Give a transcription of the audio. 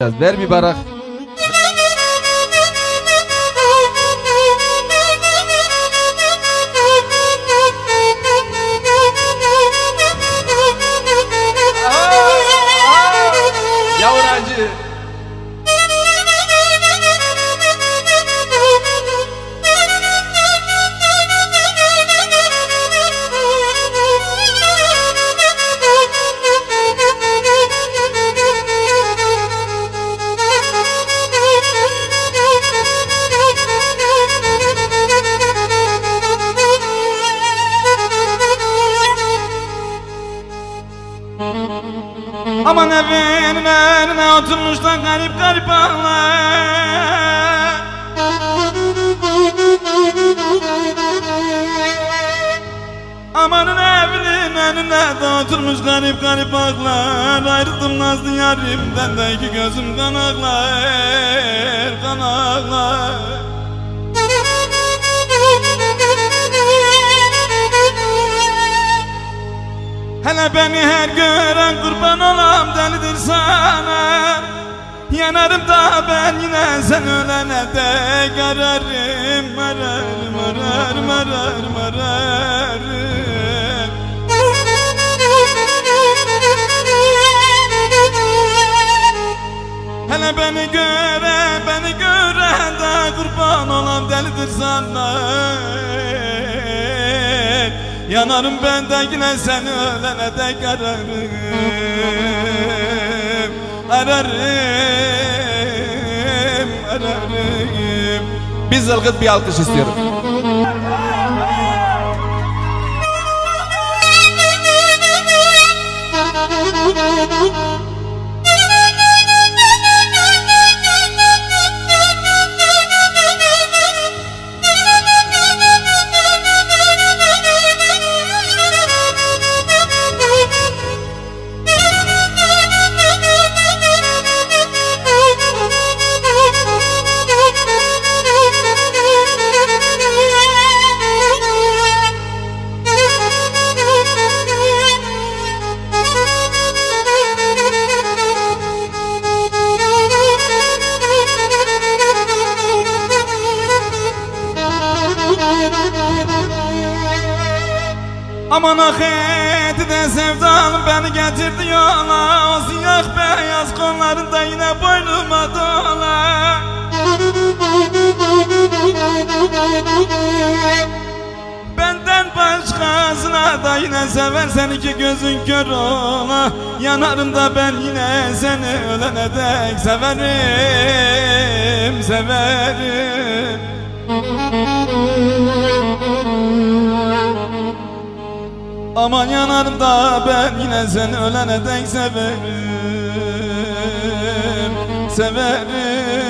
از در میبرخت Aman evinin önüne oturmuş da garip garip ağlar. Amanın evinin önüne de oturmuş garip garip ağlar. Ayrıldım nazlı yarimden de iki gözüm kan ağlar Kan ağlar. Hele beni her gören kurban delidir sana Yanarım da ben yine sen ölene dek ararım Ararım ararım ararım ararım. Hele beni gören beni gören de kurban olam delidir sana Yanarım ben de yine sen ölene dek ararım Ararım, ararım Bir zılgıt bir alkış istiyorum. Aman aheti de sevdalım beni getirdi yola O siyah beyaz kollarında yine boynuma dola Benden başkasına da yine seversen iki gözün kör ola Yanarım da ben yine seni ölene dek severim, severim Aman yanarım da ben yine seni ölene dek severim Severim